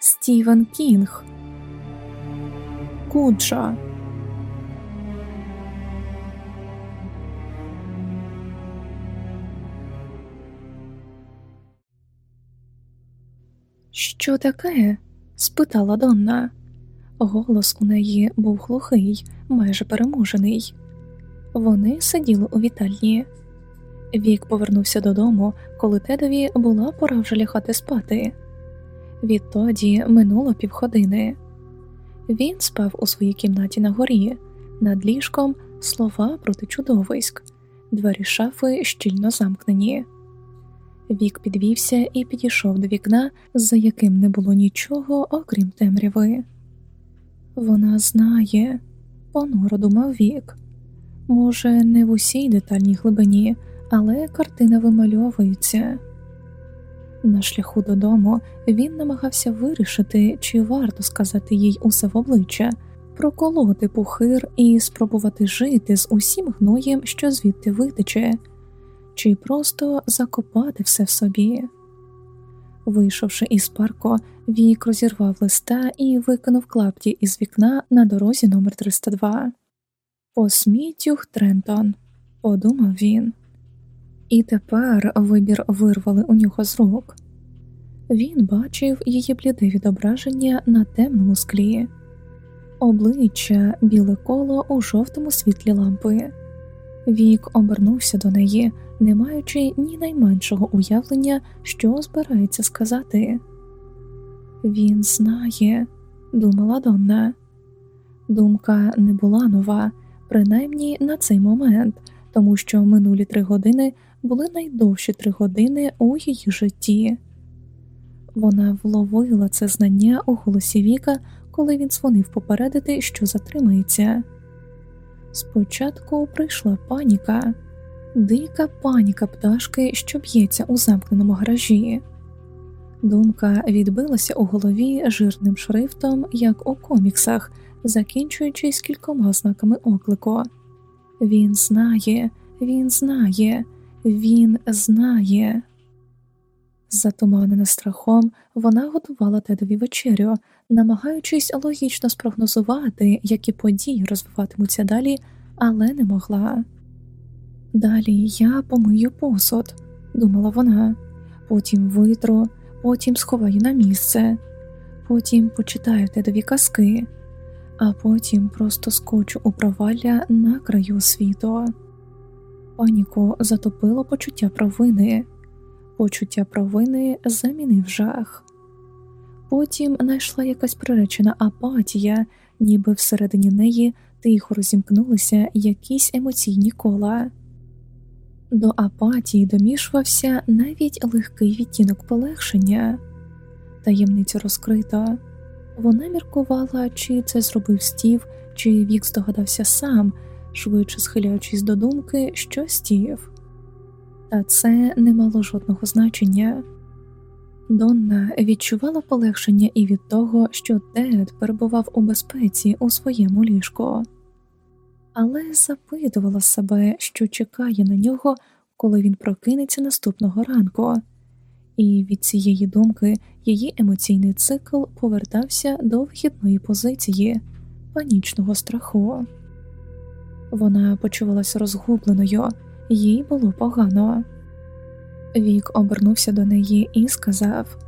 Стівен Кінг, Куджа. Що таке? спитала Донна. Голос у неї був глухий, майже переможений. Вони сиділи у вітальні. Вік повернувся додому, коли Тедові була пора вже лягати спати. Відтоді минуло півгодини. Він спав у своїй кімнаті на горі, над ліжком слова проти чудовиськ, двері шафи щільно замкнені. Вік підвівся і підійшов до вікна, за яким не було нічого, окрім темряви. Вона знає, понуро думав Вік. Може, не в усій детальній глибині, але картина вимальовується. На шляху додому він намагався вирішити, чи варто сказати їй усе в обличчя, проколоти пухир і спробувати жити з усім гноєм, що звідти витече, чи просто закопати все в собі. Вийшовши із парку, Вік розірвав листа і викинув клапті із вікна на дорозі номер 302 Посмітюх Трентон, подумав він. І тепер вибір вирвали у нього з рук. Він бачив її бліде відображення на темному склі, обличчя біле коло у жовтому світлі лампи. Вік обернувся до неї, не маючи ні найменшого уявлення, що збирається сказати. Він знає, думала Донна. Думка не була нова, принаймні на цей момент, тому що минулі три години були найдовші три години у її житті. Вона вловила це знання у голосі Віка, коли він дзвонив попередити, що затримається. Спочатку прийшла паніка, дика паніка пташки, що б'ється у замкненому гаражі. Думка відбилася у голові жирним шрифтом, як у коміксах, закінчуючись кількома знаками оклику. Він знає, він знає, він знає. Затуманена страхом, вона готувала тедові вечерю, намагаючись логічно спрогнозувати, які події розвиватимуться далі, але не могла. Далі я помию посуд, думала вона, потім витру, потім сховаю на місце, потім почитаю тедові казки, а потім просто скочу у провалля на краю світу. Паніку затопило почуття провини, почуття провини замінив жах. Потім знайшла якась приречена апатія, ніби всередині неї тихо розімкнулися якісь емоційні кола. До апатії домішувався навіть легкий відтінок полегшення, таємниця розкрита. Вона міркувала, чи це зробив стів, чи вік здогадався сам, швидше схиляючись до думки, що стів. Та це не мало жодного значення. Донна відчувала полегшення і від того, що Тед перебував у безпеці у своєму ліжку, але запитувала себе, що чекає на нього, коли він прокинеться наступного ранку, і від цієї думки її емоційний цикл повертався до вхідної позиції панічного страху. Вона почувалася розгубленою, їй було погано. Вік обернувся до неї і сказав: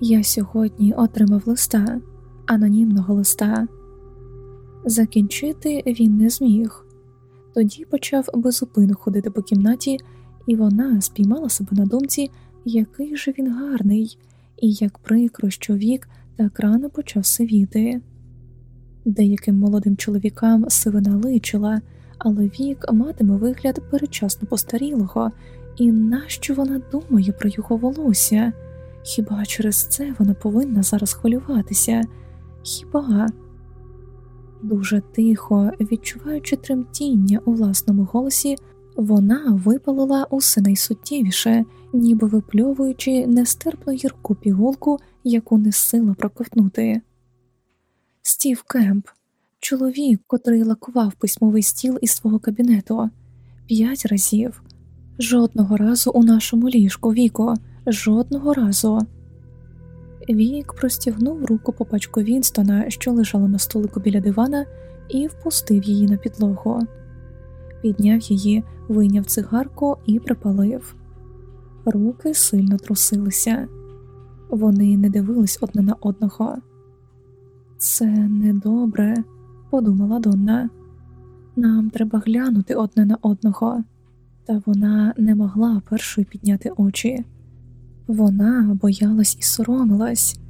Я сьогодні отримав листа, анонімного листа. Закінчити він не зміг. Тоді почав безупину ходити по кімнаті, і вона спіймала себе на думці, який же він гарний, і як прикро, що вік так рано почав сивіти. Деяким молодим чоловікам сивина личила, але вік матиме вигляд передчасно постарілого, і нащо вона думає про його волосся? Хіба через це вона повинна зараз хвилюватися? Хіба? Дуже тихо, відчуваючи тремтіння у власному голосі, вона випалила усе найсуттєвіше, ніби випльовуючи нестерпно гірку пігулку, яку не сила проковтнути. Стів Кемп, чоловік, котрий лакував письмовий стіл із твого кабінету п'ять разів, жодного разу у нашому ліжку, Віку, жодного разу. Вік простягнув руку по пачку Вінстона, що лежала на столику біля дивана, і впустив її на підлогу. Підняв її, вийняв цигарку і припалив. Руки сильно трусилися, вони не дивились одне на одного. Це недобре, подумала Донна. Нам треба глянути одне на одного, та вона не могла першою підняти очі. Вона боялась і соромилась,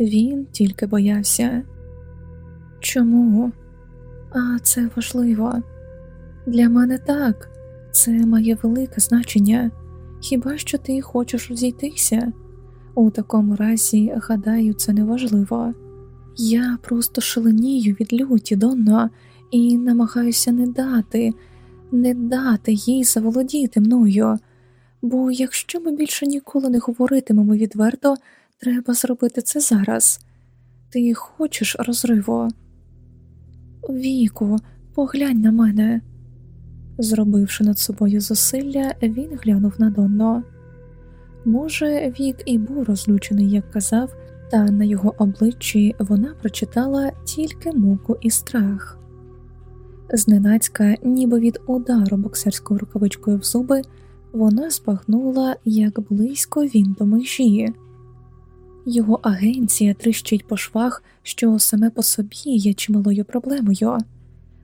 він тільки боявся. Чому? А це важливо. Для мене так, це має велике значення. Хіба що ти хочеш розійтися? У такому разі, гадаю, це не важливо. Я просто шаленію від люті, Донно, і намагаюся не дати, не дати їй заволодіти мною, бо якщо ми більше ніколи не говоритимемо відверто, треба зробити це зараз. Ти хочеш розриву? Віку, поглянь на мене. Зробивши над собою зусилля, він глянув на Донно. Може, вік і був розлючений, як казав, та на його обличчі вона прочитала тільки муку і страх. Зненацька, ніби від удару боксерською рукавичкою в зуби, вона збагнула, як близько він до межі. Його агенція тріщить по швах, що саме по собі є чималою проблемою.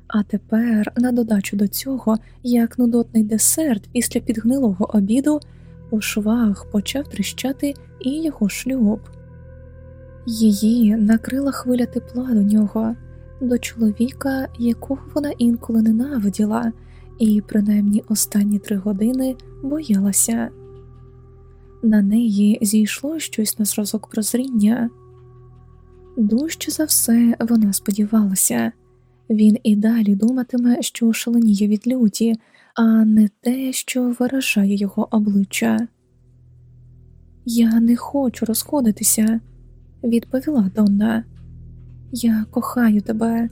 А тепер, на додачу до цього, як нудотний десерт після підгнилого обіду, по швах почав тріщати і його шлюб. Її накрила хвиля тепла до нього, до чоловіка, якого вона інколи ненавиділа, і, принаймні, останні три години боялася. На неї зійшло щось на зразок прозріння. Дужче за все вона сподівалася. Він і далі думатиме, що шаленіє від люті, а не те, що виражає його обличчя. Я не хочу розходитися, відповіла Донна. Я кохаю тебе,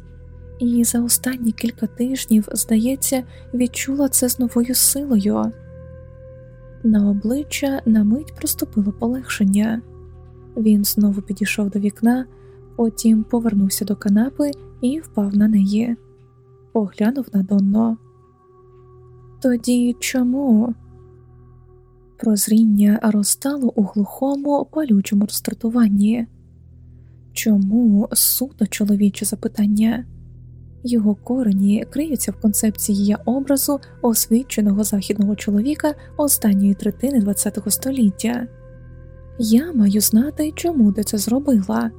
і за останні кілька тижнів, здається, відчула це з новою силою. На обличчя на мить проступило полегшення. Він знову підійшов до вікна, потім повернувся до канапи і впав на неї, поглянув на Донно. Тоді чому? Прозріння розтало у глухому, палючому розтратуванні. Чому суто чоловіче запитання? Його корені криються в концепції її образу освіченого західного чоловіка останньої третини ХХ століття. Я маю знати, чому ти це зробила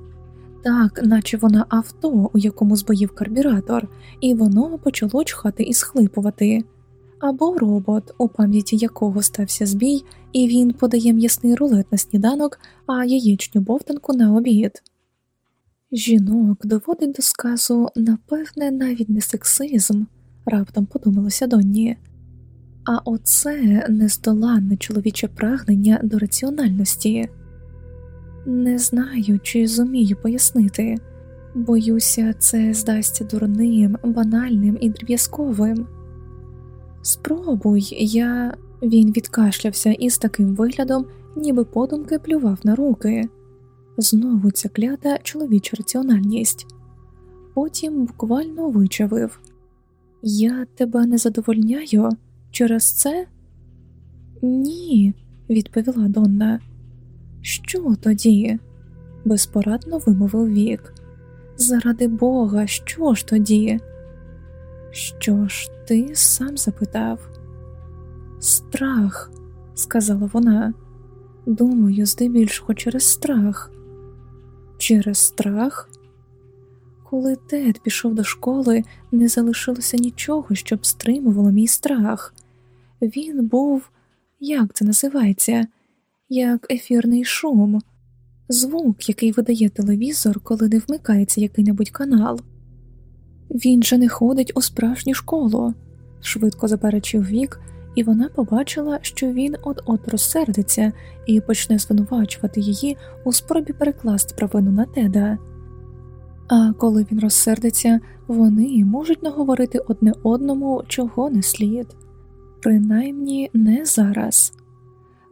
так, наче вона авто, у якому збоїв карбюратор, і воно почало чхати і схлипувати, або робот, у пам'яті якого стався збій, і він подає м'ясний рулет на сніданок, а яєчню бовтанку на обід. Жінок доводить до сказу, напевне, навіть не сексизм, раптом подумалося Донні. А оце нездоланне чоловіче прагнення до раціональності. Не знаю, чи зумію пояснити, боюся, це здасться дурним, банальним і дріб'язковим. Спробуй, я. Він відкашлявся із таким виглядом, ніби подумки плював на руки. Знову ця клята чоловіча раціональність. Потім буквально вичавив Я тебе не задовольняю через це? Ні, відповіла Донна. Що тоді? безпорадно вимовив вік. Заради Бога, що ж тоді? Що ж, ти сам запитав? Страх, сказала вона. Думаю, здебільшого через страх. Через страх? Коли Тед пішов до школи, не залишилося нічого, щоб стримувало мій страх. Він був, як це називається, як ефірний шум, звук, який видає телевізор, коли не вмикається який-небудь канал. Він же не ходить у справжню школу, швидко заперечив вік, і вона побачила, що він от-от розсердиться і почне звинувачувати її у спробі перекласти провину на теда. А коли він розсердиться, вони можуть наговорити одне одному, чого не слід, принаймні не зараз.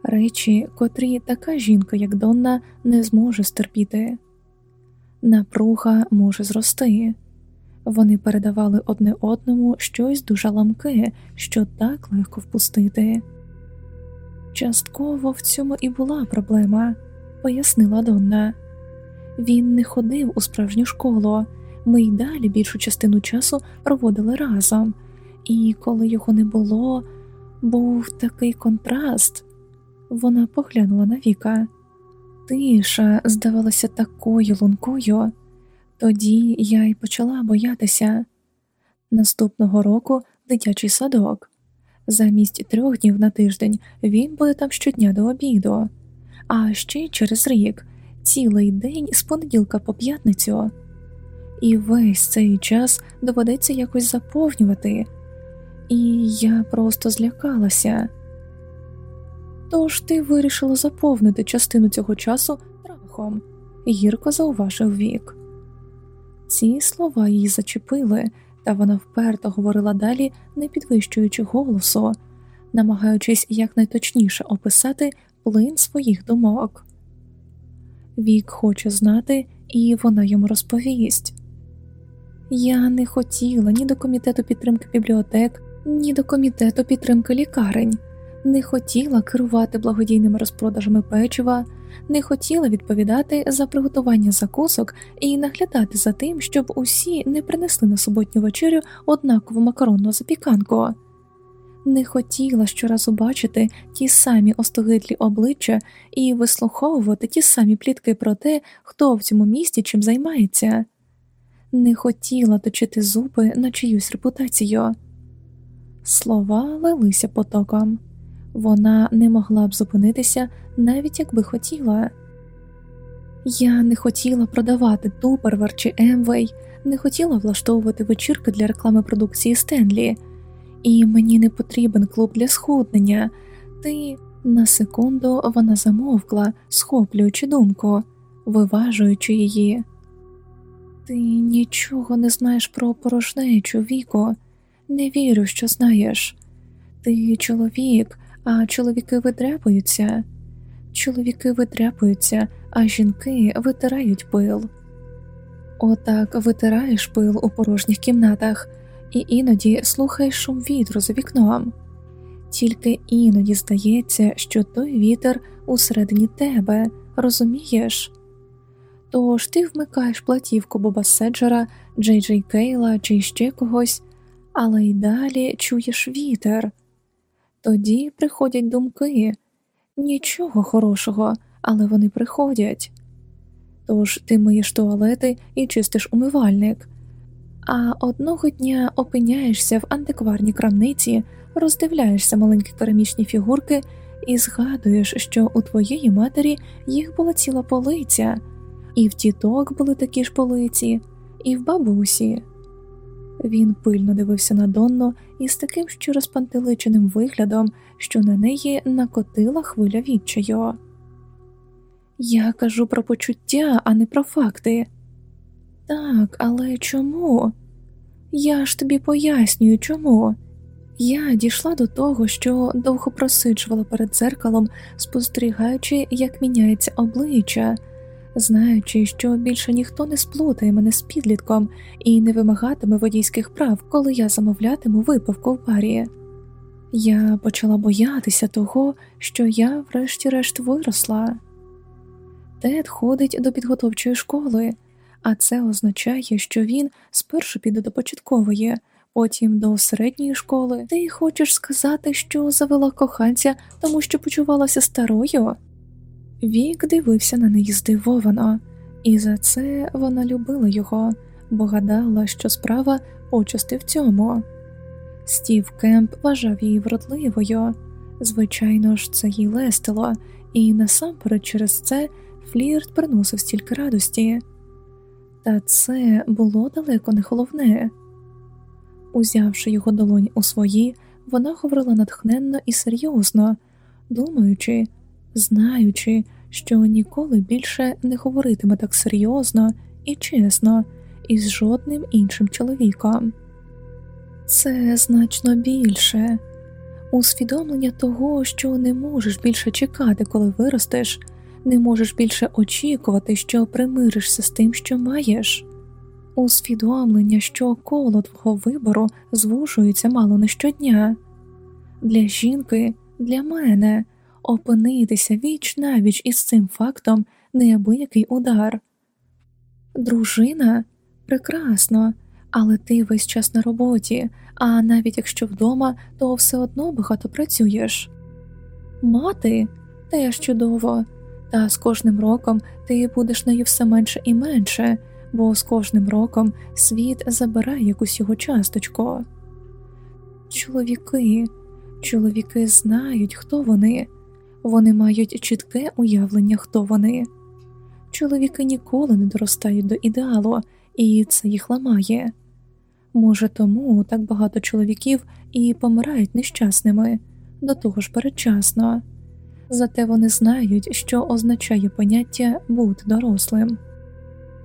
речі, котрі така жінка, як Донна, не зможе стерпіти. Напруга може зрости. Вони передавали одне одному щось дуже ламке, що так легко впустити. Частково в цьому і була проблема, пояснила Донна. Він не ходив у справжню школу, ми й далі більшу частину часу проводили разом, і коли його не було, був такий контраст. Вона поглянула на Віка. Тиша здавалася такою лункою. Тоді я й почала боятися. Наступного року дитячий садок. Замість трьох днів на тиждень він буде там щодня до обіду, а ще через рік, цілий день з понеділка по п'ятницю. І весь цей час доведеться якось заповнювати, і я просто злякалася. Тож ти вирішила заповнити частину цього часу трахом, гірко зауважив вік. Ці слова її зачепили, та вона вперто говорила далі, не підвищуючи голосу, намагаючись якнайточніше описати плин своїх думок. Вік хоче знати, і вона йому розповість. Я не хотіла ні до комітету підтримки бібліотек, ні до комітету підтримки лікарень, не хотіла керувати благодійними розпродажами печива не хотіла відповідати за приготування закусок і наглядати за тим, щоб усі не принесли на суботню вечерю однакову макаронну запіканку. Не хотіла щоразу бачити ті самі остогидлі обличчя і вислуховувати ті самі плітки про те, хто в цьому місті чим займається, не хотіла точити зуби на чиюсь репутацію. Слова лилися потоком. Вона не могла б зупинитися, навіть якби хотіла. Я не хотіла продавати Тупервер чи Емвей, не хотіла влаштовувати вечірки для реклами продукції Стенлі, і мені не потрібен клуб для схуднення. Ти на секунду вона замовкла, схоплюючи думку, виважуючи її. Ти нічого не знаєш про порожнечу, Віко, не вірю, що знаєш. Ти чоловік, а чоловіки видряпуються, чоловіки видряпуються, а жінки витирають пил. Отак витираєш пил у порожніх кімнатах і іноді слухаєш шум вітру за вікном. Тільки іноді здається, що той вітер усередині тебе, розумієш? Тож ти вмикаєш платівку Боба Седжера, Джей Джей Кейла чи ще когось, але й далі чуєш вітер. Тоді приходять думки нічого хорошого, але вони приходять. Тож ти миєш туалети і чистиш умивальник, а одного дня опиняєшся в антикварній крамниці, роздивляєшся маленькі керамічні фігурки і згадуєш, що у твоєї матері їх була ціла полиця, і в тіток були такі ж полиці, і в бабусі. Він пильно дивився на Донну із таким ще розпантеличеним виглядом, що на неї накотила хвиля відчаю. Я кажу про почуття, а не про факти. Так, але чому? Я ж тобі пояснюю, чому. Я дійшла до того, що довго просиджувала перед дзеркалом, спостерігаючи, як міняється обличчя знаючи, що більше ніхто не сплутає мене з підлітком і не вимагатиме водійських прав, коли я замовлятиму випивку в барі. Я почала боятися того, що я, врешті-решт, виросла. Тед ходить до підготовчої школи, а це означає, що він спершу піде до початкової, потім до середньої школи. Ти хочеш сказати, що завела коханця, тому що почувалася старою? Вік дивився на неї здивовано, і за це вона любила його, бо гадала, що справа почасти в цьому. Стів Кемп вважав її вродливою, звичайно ж, це їй лестило, і насамперед через це флірт приносив стільки радості. Та це було далеко не головне. Узявши його долонь у свої, вона говорила натхненно і серйозно, думаючи знаючи, що ніколи більше не говоритиме так серйозно і чесно із жодним іншим чоловіком. Це значно більше. усвідомлення того, що не можеш більше чекати, коли виростеш, не можеш більше очікувати, що примиришся з тим, що маєш, усвідомлення, що коло твого вибору звужується мало не щодня. Для жінки, для мене опинитися віч навіч із цим фактом неабиякий удар. Дружина прекрасно, але ти весь час на роботі, а навіть якщо вдома, то все одно багато працюєш. Мати теж чудово, та з кожним роком ти будеш нею все менше і менше, бо з кожним роком світ забирає якусь його часточку. Чоловіки, чоловіки знають, хто вони, вони мають чітке уявлення, хто вони. Чоловіки ніколи не доростають до ідеалу, і це їх ламає. Може, тому так багато чоловіків і помирають нещасними, до того ж передчасно, зате вони знають, що означає поняття бути дорослим.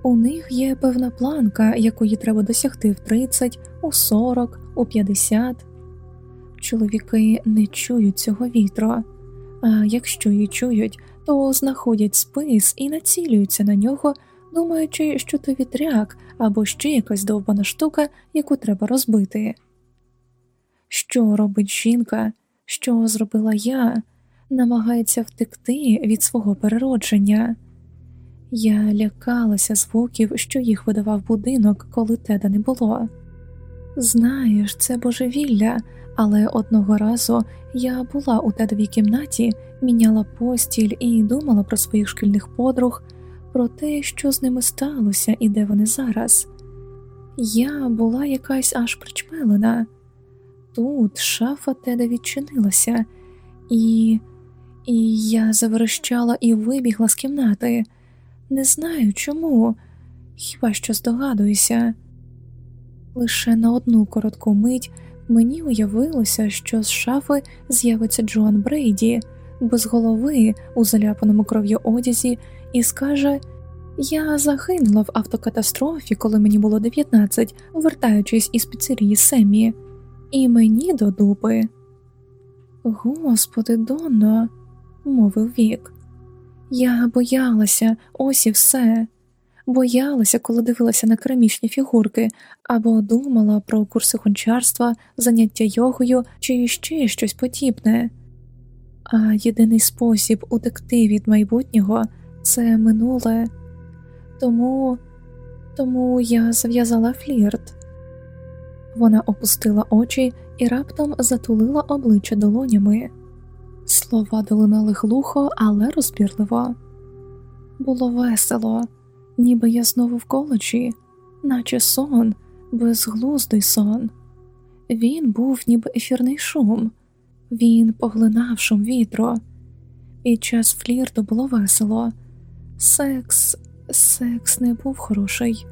У них є певна планка, якої треба досягти в 30, у 40, у 50. Чоловіки не чують цього вітру, а якщо її чують, то знаходять спис і націлюються на нього думаючи, що то вітряк або ще якась довбана штука, яку треба розбити. Що робить жінка, що зробила я, намагається втекти від свого переродження. Я лякалася звуків, що їх видавав будинок, коли теда не було. Знаєш, це божевілля, але одного разу я була у тедовій кімнаті, міняла постіль і думала про своїх шкільних подруг про те, що з ними сталося і де вони зараз. Я була якась аж причмелена. Тут шафа теда відчинилася, і і я заверещала і вибігла з кімнати. Не знаю чому, хіба що здогадуюся. Лише на одну коротку мить мені уявилося, що з шафи з'явиться Джоан Брейді без голови у заляпаному кров'ю одязі і скаже Я загинула в автокатастрофі, коли мені було 19, вертаючись із піцерії Семі, і мені до дупи. Господи, Донно, мовив Вік, я боялася, ось і все. Боялася, коли дивилася на керамічні фігурки, або думала про курси гончарства, заняття йогою чи ще щось подібне. А єдиний спосіб утекти від майбутнього це минуле, тому тому я зав'язала флірт. Вона опустила очі і раптом затулила обличчя долонями. Слова долинали глухо, але розбірливо. Було весело, ніби я знову в коледжі, наче сон, безглуздий сон. Він був ніби ефірний шум, він поглинав шум вітру. Під час флірту було весело. Секс, секс не був хороший.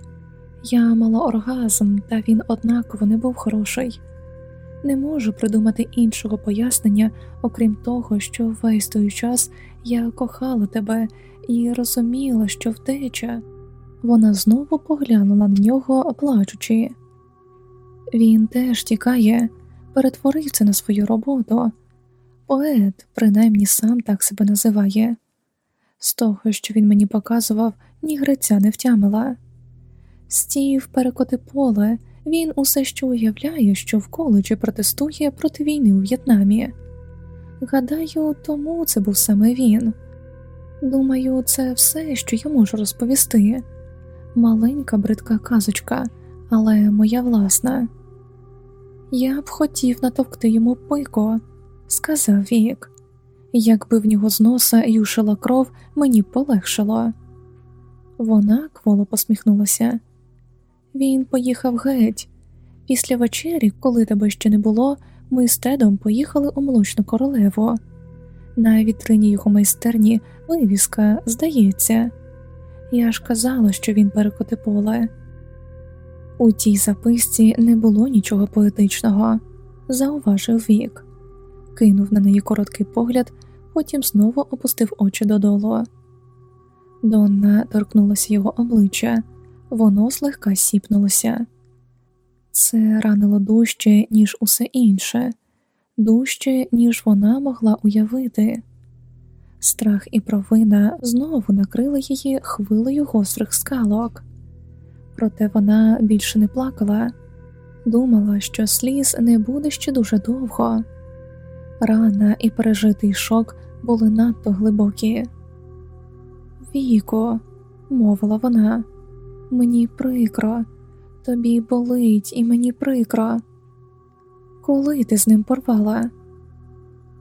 Я мала оргазм, та він однаково не був хороший. Не можу придумати іншого пояснення, окрім того, що весь той час я кохала тебе і розуміла, що втеча. Вона знову поглянула на нього, плачучи. Він теж тікає, перетворив це на свою роботу. Поет, принаймні сам так себе називає. З того, що він мені показував, ні гриця не втямила. Стів перекоти поле, він усе ще уявляє, що в коледжі протестує проти війни у В'єтнамі. Гадаю, тому це був саме він. Думаю, це все, що я можу розповісти. Маленька бридка казочка, але моя власна. Я б хотів натовкти йому пико, сказав Вік. Якби в нього з носа юшила кров, мені б полегшало. Вона кволо посміхнулася. Він поїхав геть. Після вечері, коли тебе ще не було, ми з Тедом поїхали у молочну королеву. На вітрині його майстерні вивіска, здається, я ж казала, що він перекоти поле. У тій записці не було нічого поетичного, зауважив Вік, кинув на неї короткий погляд потім знову опустив очі додолу. Донна торкнулася його обличчя, воно злегка сіпнулося. Це ранило дужче, ніж усе інше, дужче, ніж вона могла уявити. Страх і провина знову накрили її хвилею гострих скалок, проте вона більше не плакала, думала, що сліз не буде ще дуже довго. Рана і пережитий шок були надто глибокі. Віко, мовила вона, мені прикро, тобі болить і мені прикро. Коли ти з ним порвала?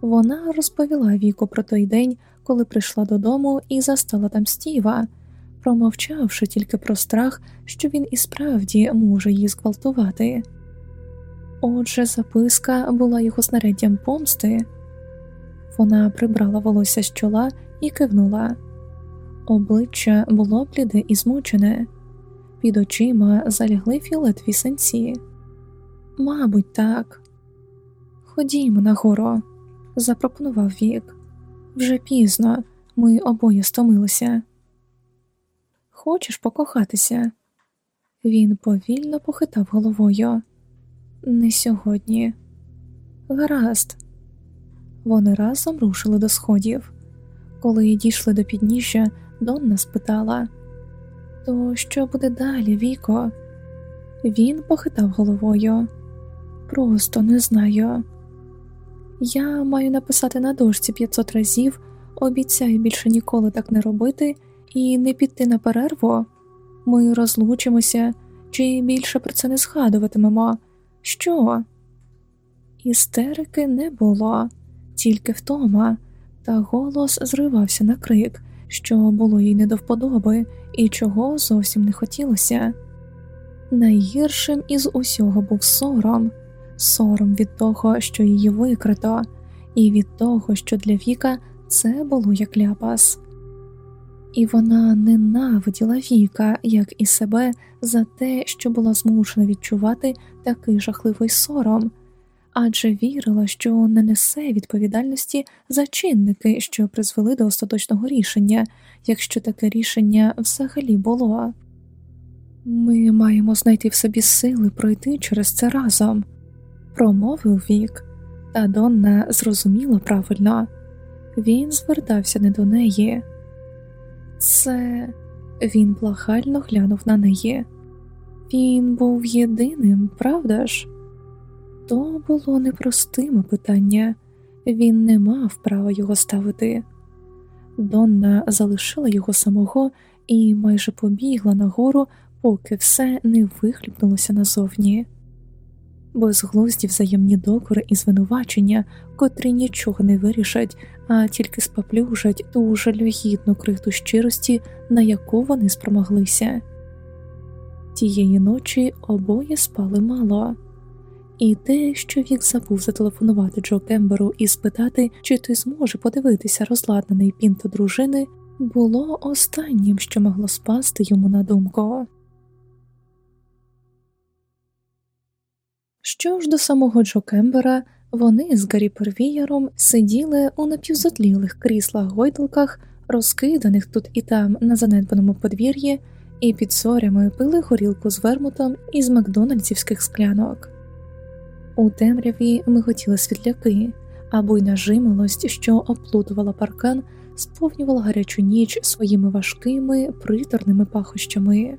Вона розповіла Віку про той день, коли прийшла додому і застала там Стіва, промовчавши тільки про страх, що він і справді може її зґвалтувати. Отже, записка була його знаряддям помсти. Вона прибрала волосся з чола і кивнула. Обличчя було бліде і змучене, під очима залягли фіолетові синці. Мабуть, так. Ходімо нагору, запропонував Вік. Вже пізно, ми обоє стомилися. Хочеш покохатися? Він повільно похитав головою. Не сьогодні. Гаразд. Вони разом рушили до сходів. Коли дійшли до підніжжя, Донна спитала То що буде далі, Віко? Він похитав головою. Просто не знаю. Я маю написати на дошці 500 разів, обіцяю більше ніколи так не робити і не піти на перерву. Ми розлучимося чи більше про це не згадуватимемо. Що? Істерики не було, тільки втома, та голос зривався на крик, що було їй не до вподоби і чого зовсім не хотілося. Найгіршим із усього був сором, сором від того, що її викрито, і від того, що для Віка це було як ляпас. І вона ненавиділа Віка, як і себе, за те, що була змушена відчувати такий жахливий сором, адже вірила, що не несе відповідальності за чинники, що призвели до остаточного рішення, якщо таке рішення взагалі було. Ми маємо знайти в собі сили пройти через це разом, промовив Вік, та Донна зрозуміла правильно він звертався не до неї. Це він благально глянув на неї. Він був єдиним, правда ж? То було непростиме питання, він не мав права його ставити. Донна залишила його самого і майже побігла нагору, поки все не вихліпнулося назовні. Безглузді взаємні докори і звинувачення, котрі нічого не вирішать, а тільки споплюжать ту жалюгідну крихту щирості, на яку вони спромоглися. Тієї ночі обоє спали мало, і те, що Вік забув зателефонувати Джо Кемберу і спитати, чи той зможе подивитися розладнаний пінто дружини, було останнім, що могло спасти йому на думку. Що ж до самого Джо Кембера, вони з Гаррі Первієром сиділи у напівзотлілих кріслах гойдалках, розкиданих тут і там на занедбаному подвір'ї, і під сорями пили горілку з вермутом із макдональдсівських склянок. У темряві миготіли світляки, а буйна жимолость, що оплутувала паркан, сповнювала гарячу ніч своїми важкими приторними пахощами.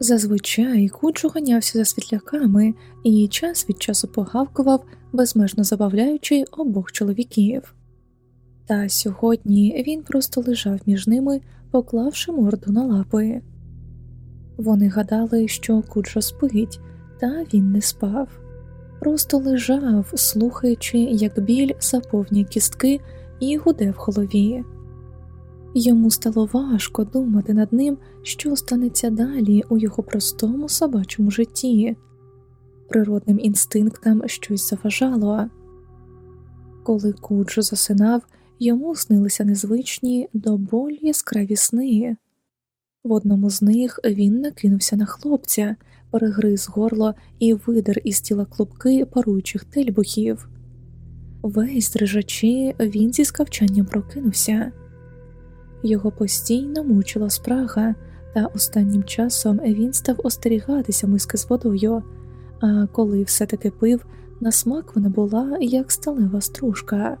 Зазвичай куджу ганявся за світляками і час від часу погавкував, безмежно забавляючи обох чоловіків. Та сьогодні він просто лежав між ними, поклавши морду на лапи. Вони гадали, що куджо спить, та він не спав, просто лежав, слухаючи, як біль заповнює кістки і гуде в голові. Йому стало важко думати над ним, що станеться далі у його простому собачому житті, природним інстинктам щось заважало. Коли Куджо засинав, йому снилися незвичні до болі яскраві сни. В одному з них він накинувся на хлопця, перегриз горло і видер із тіла клубки паруючих тельбухів. Весь дрижачи, він зі скавчанням прокинувся. Його постійно мучила спрага, та останнім часом він став остерігатися миски з водою, а коли все таки пив, На смак вона була як сталева стружка.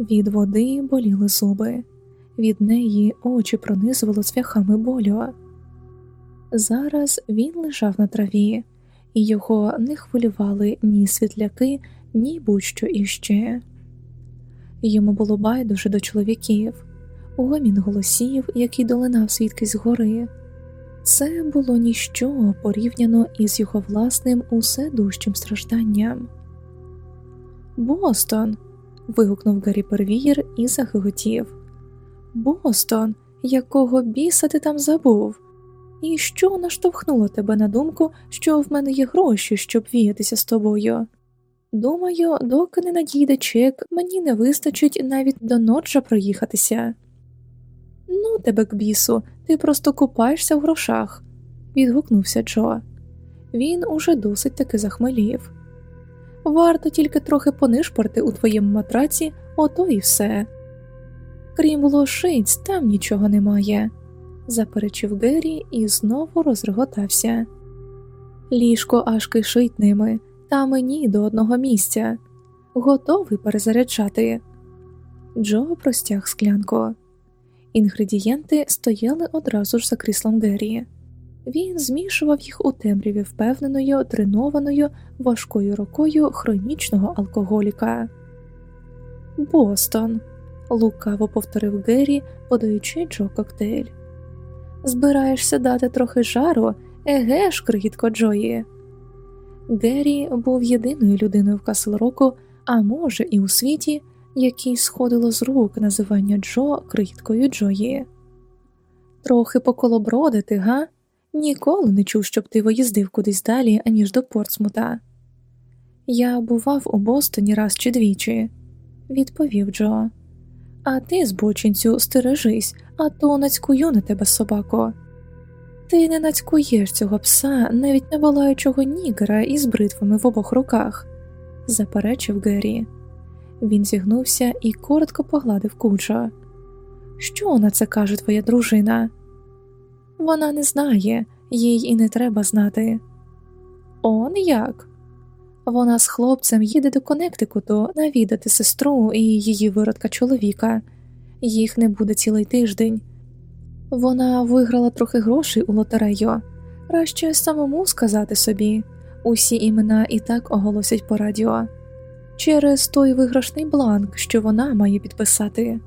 Від води боліли зуби, від неї очі пронизувало цвяхами болю. Зараз він лежав на траві, і його не хвилювали ні світляки, ні будь-що іще. Йому було байдуже до чоловіків, гомін голосів, який долинав звідки з гори. Це було ніщо порівняно із його власним усе дужчим стражданням. Бостон. вигукнув Гаррі Первієр і загиготів. Бостон, якого біса ти там забув? І що наштовхнуло тебе на думку, що в мене є гроші, щоб віятися з тобою? Думаю, доки не надійде чек, мені не вистачить навіть до ноча проїхатися. Ну, тебе к бісу, ти просто купаєшся в грошах, відгукнувся Джо. Він уже досить таки захмелів. Варто тільки трохи понишпорти у твоєму матраці, ото і все. Крім лошиць, там нічого немає, заперечив Геррі і знову розреготався. Ліжко аж кишить ними, та мені до одного місця. Готовий перезаряджати. Джо простяг склянку. Інгредієнти стояли одразу ж за кріслом Геррі. Він змішував їх у темряві впевненою, тренованою важкою рукою хронічного алкоголіка. Бостон, лукаво повторив Геррі, подаючи Джо коктейль. Збираєшся дати трохи жару, еге ж, крихітко Джої. Геррі був єдиною людиною в Каслроку, а може, і у світі, який сходило з рук називання Джо крихіткою Джої. Трохи поколобродити, га? Ніколи не чув, щоб ти виїздив кудись далі, аніж до Портсмута. Я бував у Бостоні раз чи двічі, відповів Джо. А ти, збочинцю, стережись, а то нацькую на тебе собако. Ти не нацькуєш цього пса, навіть не волаючого нігера із бритвами в обох руках, заперечив Геррі. Він зігнувся і коротко погладив куча. Що на це каже твоя дружина? Вона не знає, їй і не треба знати. Он як? Вона з хлопцем їде до Коннектикуту навідати сестру і її виродка чоловіка, їх не буде цілий тиждень. Вона виграла трохи грошей у лотерею, краще самому сказати собі усі імена і так оголосять по радіо через той виграшний бланк, що вона має підписати.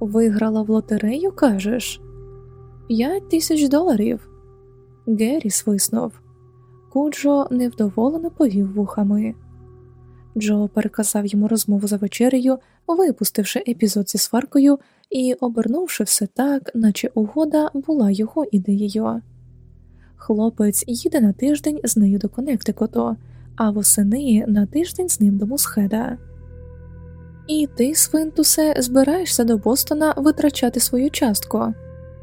Виграла в лотерею, кажеш? П'ять тисяч доларів. Геррі свиснув. Куджо невдоволено повів вухами. Джо переказав йому розмову за вечерею, випустивши епізод зі сваркою і обернувши все так, наче угода була його ідеєю. Хлопець їде на тиждень з нею до Коннектикуту, а восени на тиждень з ним до Мусхеда. І ти, Свинтусе, збираєшся до Бостона витрачати свою частку,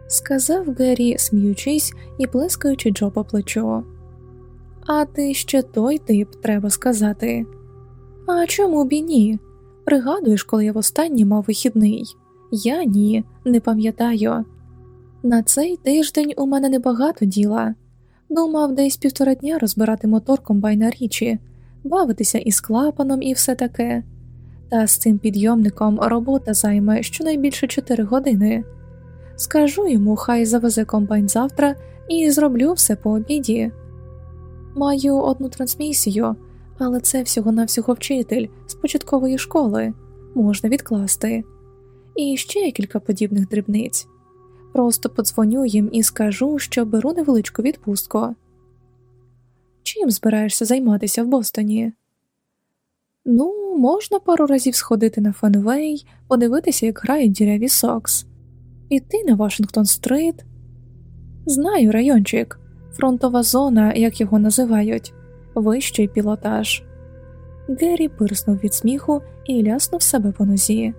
сказав Геррі, сміючись і плескаючи Джо по плечу. А ти ще той тип, треба сказати. А чому б і ні? Пригадуєш, коли я востаннє мав вихідний? Я ні, не пам'ятаю. На цей тиждень у мене небагато діла. Думав десь півтора дня розбирати мотор комбайна річі, бавитися із клапаном і все таке. Та з цим підйомником робота займе щонайбільше чотири години. Скажу йому, хай завезе комбайн завтра і зроблю все по обіді. Маю одну трансмісію, але це всього навсього вчитель з початкової школи можна відкласти, і ще кілька подібних дрібниць. Просто подзвоню їм і скажу, що беру невеличку відпустку. Чим збираєшся займатися в Бостоні? Ну, можна пару разів сходити на Фенвей, подивитися, як грають діряві Сокс, піти на Вашингтон Стрит. Знаю райончик, фронтова зона, як його називають, вищий пілотаж. Геррі пирснув від сміху і ляснув себе по нозі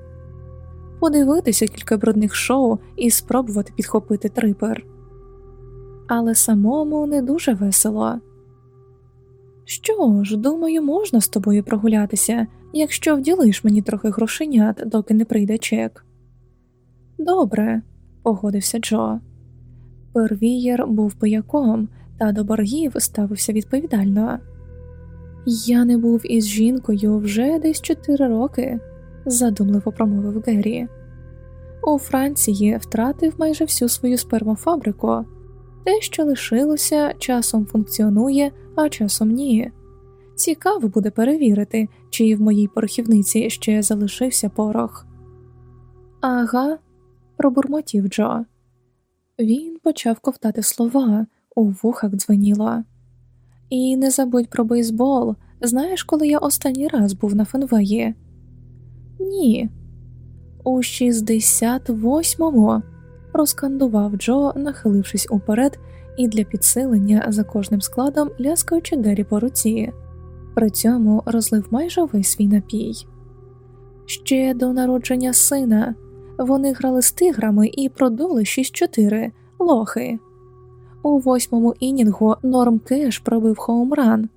подивитися кілька брудних шоу і спробувати підхопити трипер. Але самому не дуже весело. Що ж, думаю, можна з тобою прогулятися, якщо вділиш мені трохи грошенят, доки не прийде чек. Добре, погодився Джо. Первієр був пияком та до боргів ставився відповідально. Я не був із жінкою вже десь чотири роки, задумливо промовив Геррі. У Франції втратив майже всю свою спермофабрику. Те, що лишилося, часом функціонує, а часом ні. Цікаво буде перевірити, чи в моїй порохівниці ще залишився порох. Ага, пробурмотів Джо. Він почав ковтати слова, у вухах дзвеніло. І не забудь про бейсбол. Знаєш, коли я останній раз був на Фенвеї? Ні. У 68-му, розкандував Джо, нахилившись уперед і для підсилення за кожним складом ляскаючи Гері по руці, при цьому розлив майже весь свій напій. Ще до народження сина вони грали з тиграми і продули 6-4 лохи. У восьмому інінгу Норм Кеш пробив хоумран.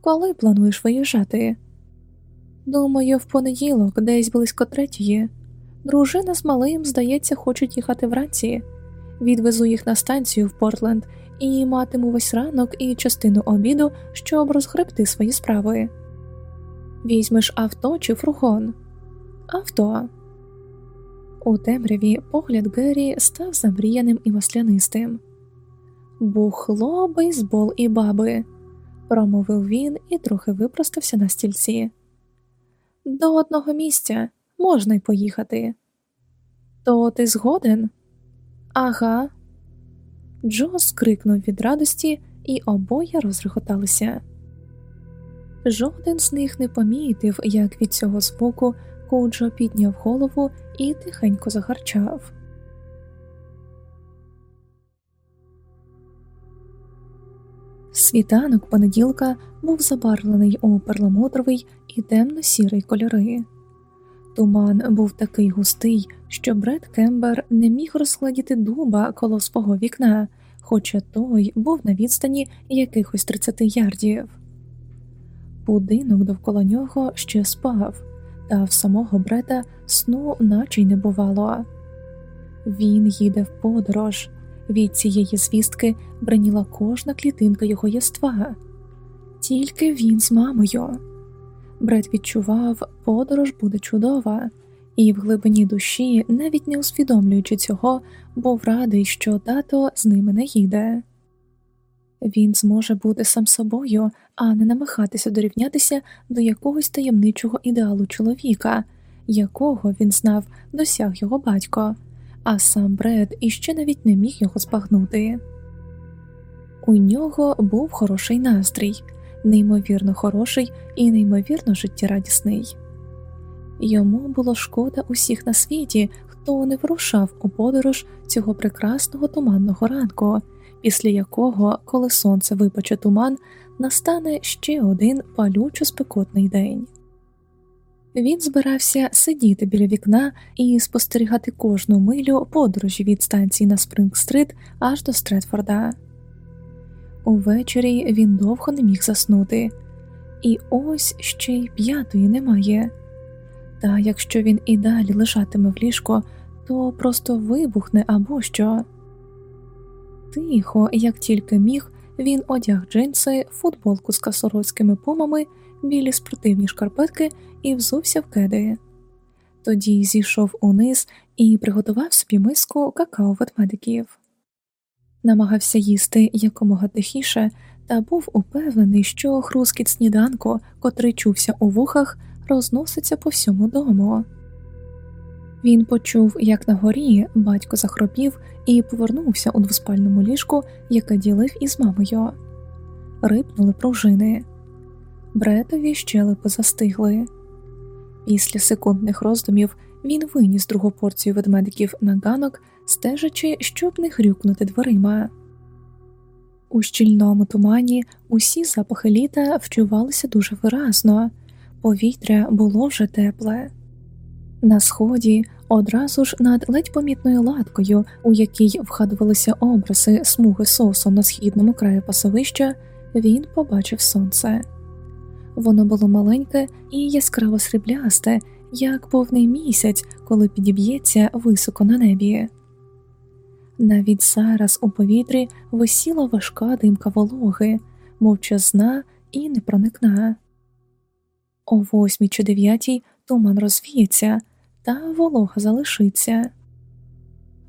Коли плануєш виїжджати? Думаю, в понеділок, десь близько третьої. Дружина з малим, здається, хочуть їхати вранці. Відвезу їх на станцію в Портленд і матиму весь ранок і частину обіду, щоб розгребти свої справи. Візьмеш авто чи фургон? Авто. У темряві погляд Геррі став замріяним і маслянистим. Бухло, бейсбол і баби, промовив він і трохи випростався на стільці. До одного місця можна й поїхати. То ти згоден? Ага. Джо скрикнув від радості, і обоє розреготалися. Жоден з них не помітив, як від цього звуку Куджо підняв голову і тихенько загарчав. Світанок понеділка був забарвлений у перламутровий і темно-сірий кольори. Туман був такий густий, що Бред Кембер не міг розгладіти дуба коло свого вікна, хоча той був на відстані якихось 30 ярдів. Будинок довкола нього ще спав, та в самого Брета сну наче й не бувало. Він їде в подорож, від цієї звістки браніла кожна клітинка його єства, тільки він з мамою. Бред відчував, подорож буде чудова, і в глибині душі, навіть не усвідомлюючи цього, був радий, що тато з ними не їде. Він зможе бути сам собою, а не намагатися дорівнятися до якогось таємничого ідеалу чоловіка, якого він знав, досяг його батько а сам Бред іще навіть не міг його збагнути. У нього був хороший настрій, неймовірно хороший і неймовірно життєрадісний. Йому було шкода усіх на світі, хто не вирушав у подорож цього прекрасного туманного ранку, після якого, коли сонце випече туман, настане ще один палючо спекотний день. Він збирався сидіти біля вікна і спостерігати кожну милю подорожі від станції на Спринг-стрит аж до Стретфорда. Увечері він довго не міг заснути, і ось ще й п'ятої немає. Та якщо він і далі лежатиме в ліжко, то просто вибухне або що. Тихо, як тільки міг, він одяг джинси, футболку з касородськими помами, білі спортивні шкарпетки і взувся в кеди. Тоді зійшов униз і приготував собі миску какао ведмедиків. Намагався їсти якомога тихіше, та був упевнений, що хрускіт сніданку, котрий чувся у вухах, розноситься по всьому дому. Він почув, як на горі батько захропів і повернувся у двоспальному ліжку, яке ділив із мамою. Рипнули пружини. Бретові щелепи застигли. Після секундних роздумів він виніс другу порцію ведмедиків на ганок, стежачи, щоб не хрюкнути дверима. У щільному тумані усі запахи літа вчувалися дуже виразно, повітря було вже тепле. На сході, одразу ж над ледь помітною латкою, у якій вгадувалися образи смуги сосу на східному краї пасовища, він побачив сонце. Воно було маленьке і яскраво сріблясте, як повний місяць, коли підіб'ється високо на небі. Навіть зараз у повітрі висіла важка димка вологи, мовчазна і не проникне. О восьмій чи дев'ятій туман розвіється, та волога залишиться.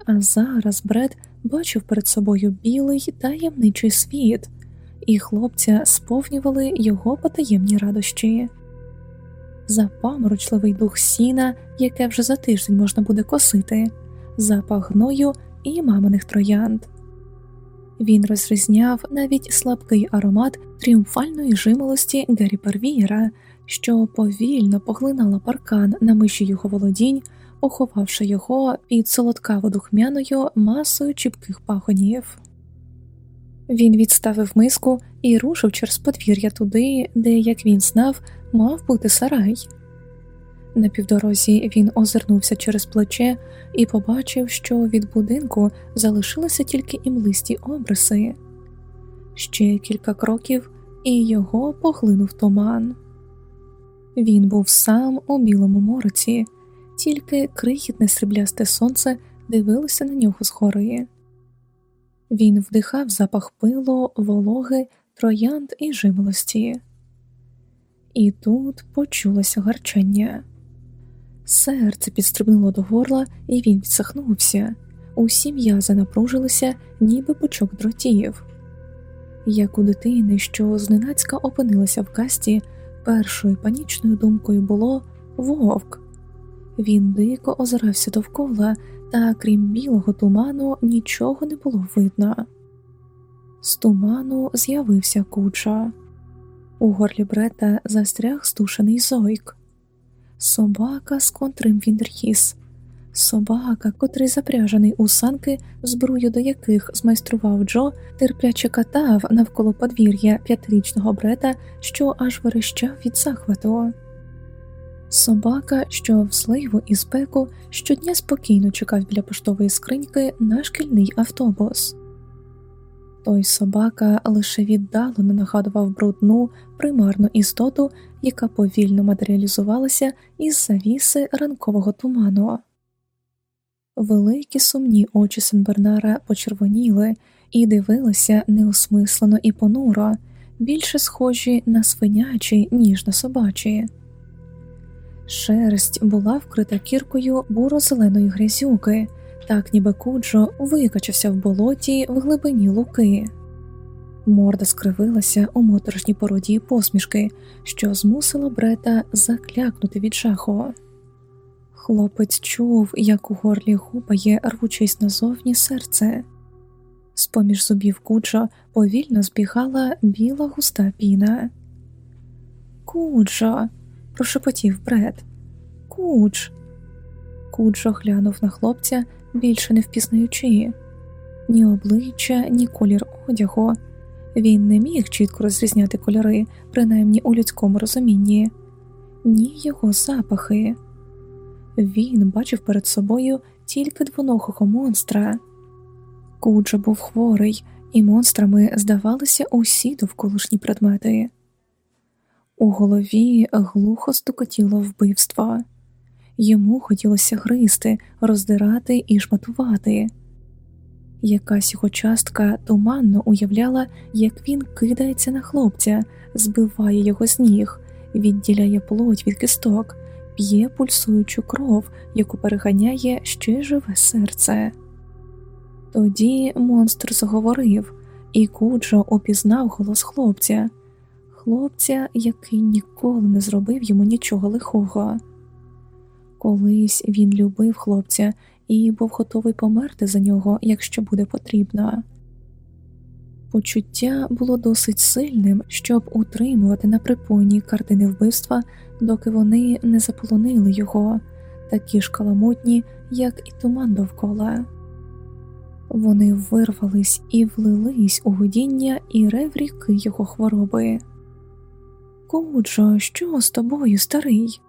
А зараз Бред бачив перед собою білий таємничий світ, і хлопця сповнювали його потаємні радощі. Запаморочливий дух сіна, яке вже за тиждень можна буде косити, запах гною і маминих троянд. Він розрізняв навіть слабкий аромат тріумфальної жимолості Гері Первієра, що повільно поглинала паркан на миші його володінь, поховавши його під солодкаво духмяною масою чіпких пагонів. Він відставив миску і рушив через подвір'я туди, де, як він знав, мав бути сарай. На півдорозі він озирнувся через плече і побачив, що від будинку залишилися тільки імлисті обриси. Ще кілька кроків, і його поглинув туман. Він був сам у білому мороці, тільки крихітне сріблясте сонце дивилося на нього згори. Він вдихав запах пилу, вологи, троянд і жимолості. І тут почулося гарчання. Серце підстрибнуло до горла, і він відсахнувся. Усі м'язи напружилися, ніби пучок дротів. Як у дитини, що зненацька опинилася в касті, першою панічною думкою було вовк. Він дико озирався довкола, та крім білого туману, нічого не було видно. З туману з'явився куча. У горлі брета застряг стушений зойк собака, з котрим він ріс, собака, котрий запряжений у санки, зброю до яких змайстрував Джо, терпляче катав навколо подвір'я п'ятирічного брета, що аж верещав від захвату. Собака, що в сливу і спеку щодня спокійно чекав біля поштової скриньки на шкільний автобус. Той собака лише віддалено нагадував брудну, примарну істоту, яка повільно матеріалізувалася із завіси ранкового туману. Великі сумні очі Сенбернара почервоніли і дивилися неосмислено і понуро, більше схожі на свинячі, ніж на собачі. Шерсть була вкрита кіркою буро-зеленої грязюки так ніби куджо викачався в болоті в глибині луки. Морда скривилася у моторошній породі посмішки, що змусила брета заклякнути від жаху. Хлопець чув, як у горлі гупає, рвучись назовні серце. З поміж зубів куджо повільно збігала біла густа піна. Куджо, прошепотів бред. Кудж. Куджо глянув на хлопця більше не впізнаючи ні обличчя, ні колір одягу. Він не міг чітко розрізняти кольори, принаймні у людському розумінні, ні його запахи. Він бачив перед собою тільки двоногого монстра. Куджа був хворий, і монстрами здавалися усі довколишні предмети. У голові глухо стукотіло вбивство. Йому хотілося гризти, роздирати і шматувати. Якась його частка туманно уявляла, як він кидається на хлопця, збиває його з ніг, відділяє плоть від кисток, п'є пульсуючу кров, яку переганяє ще живе серце. Тоді монстр заговорив, і Куджо опізнав голос хлопця, хлопця, який ніколи не зробив йому нічого лихого. Колись він любив хлопця і був готовий померти за нього, якщо буде потрібно. Почуття було досить сильним, щоб утримувати на припойні картини вбивства, доки вони не заполонили його, такі ж каламутні, як і туман довкола. Вони вирвались і влились у видіння і рев ріки його хвороби. Куджо, що з тобою, старий?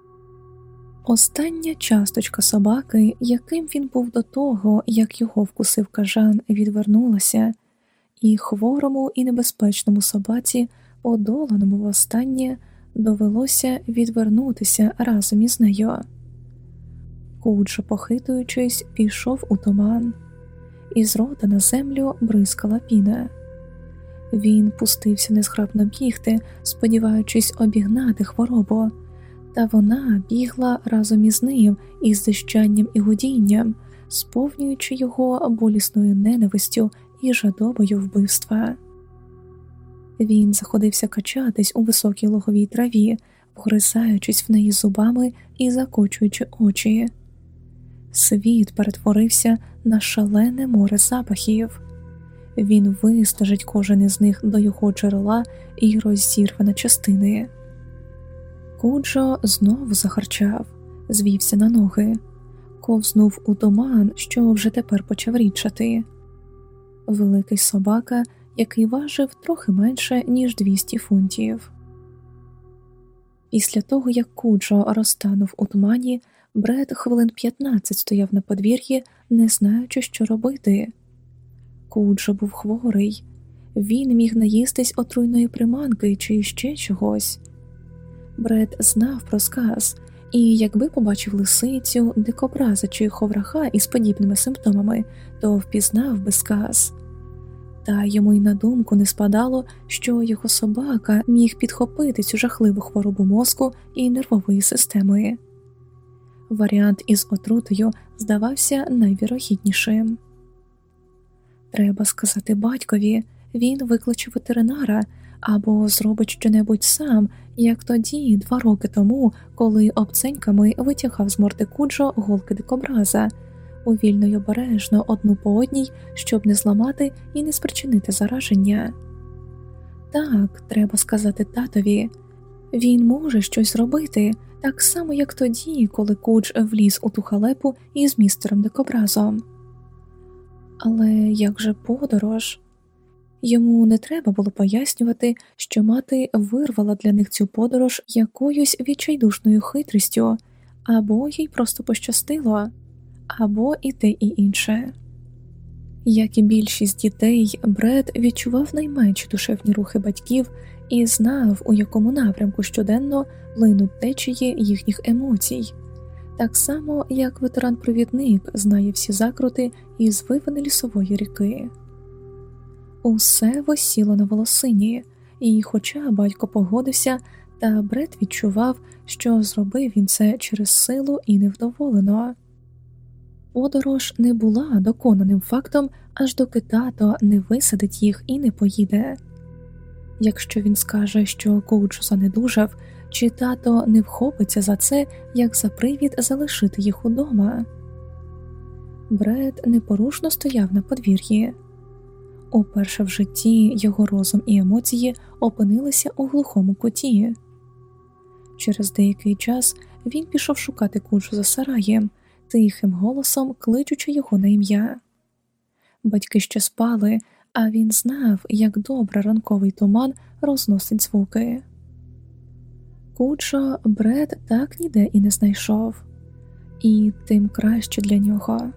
Остання часточка собаки, яким він був до того, як його вкусив кажан, відвернулася, і хворому і небезпечному собаці, одоланому востаннє, довелося відвернутися разом із нею. Куджо, похитуючись, пішов у туман, із рота на землю бризкала піна. Він пустився незграбно бігти, сподіваючись обігнати хворобу, та вона бігла разом із ним із зищанням і гудінням, сповнюючи його болісною ненавистю і жадобою вбивства. Він заходився качатись у високій логовій траві, вгризаючись в неї зубами і закочуючи очі. Світ перетворився на шалене море запахів. Він вистажить кожен із них до його джерела і розірве на частини. Куджо знову захарчав, звівся на ноги, ковзнув у туман, що вже тепер почав річати. Великий собака, який важив трохи менше, ніж 200 фунтів. Після того, як Куджо розтанув у тумані, Бред хвилин 15 стояв на подвір'ї, не знаючи, що робити. Куджо був хворий, він міг наїстись отруйної приманки чи ще чогось. Бред знав про сказ, і якби побачив лисицю, дикобраза чи ховраха із подібними симптомами, то впізнав би сказ. Та йому й на думку не спадало, що його собака міг підхопити цю жахливу хворобу мозку і нервової системи. Варіант із отрутою здавався найвірогіднішим. Треба сказати батькові, він викличе ветеринара або зробить щонебудь сам, як тоді, два роки тому, коли обценьками витягав з морди куджо голки дикобраза, увільно й обережно одну по одній, щоб не зламати і не спричинити зараження. Так, треба сказати татові, він може щось робити, так само, як тоді, коли кудж вліз у ту халепу із містером дикобразом. Але як же подорож? Йому не треба було пояснювати, що мати вирвала для них цю подорож якоюсь відчайдушною хитрістю, або їй просто пощастило, або і те і інше. Як і більшість дітей, Бред відчував найменші душевні рухи батьків і знав, у якому напрямку щоденно линуть течії їхніх емоцій, так само як ветеран-провідник знає всі закрути із вивини лісової ріки. Усе висіло на волосині, і, хоча батько погодився, та Бред відчував, що зробив він це через силу і невдоволено. Подорож не була доконаним фактом, аж доки тато не висадить їх і не поїде. Якщо він скаже, що коуч занедужав, чи тато не вхопиться за це, як за привід залишити їх удома. Бред непорушно стояв на подвір'ї. Уперше в житті його розум і емоції опинилися у глухому куті. Через деякий час він пішов шукати куджу за сараєм, тихим голосом кличучи його на ім'я. Батьки ще спали, а він знав, як добре ранковий туман розносить звуки. Куджо Бред так ніде і не знайшов, і тим краще для нього.